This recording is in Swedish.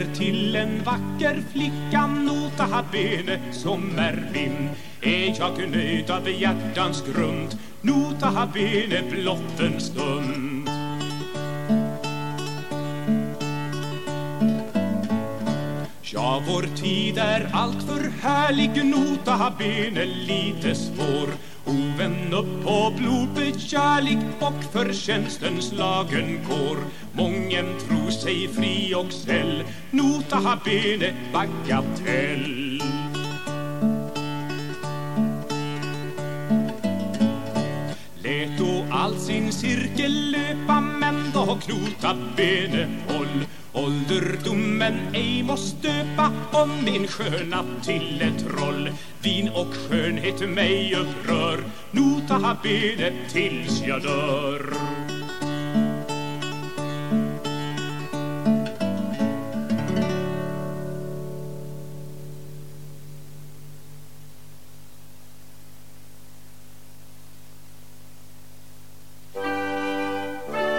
säger till en vacker flicka Nota bene som är min Är jag nöjd av hjärtans grund Nota bene blott en stund. Ja, vår tid är allt för härlig Nota bene lite svår på upp på blodbekärlig och förtjänstens lagen går Mången tror sig fri och snäll. Nota bene bagatell Lät då all sin cirkel löpa men då knota bene håll. Ålderdomen ej måste stöpa om min sköna till ett troll och skönhet mig upprör. Nota bene tills jag dör.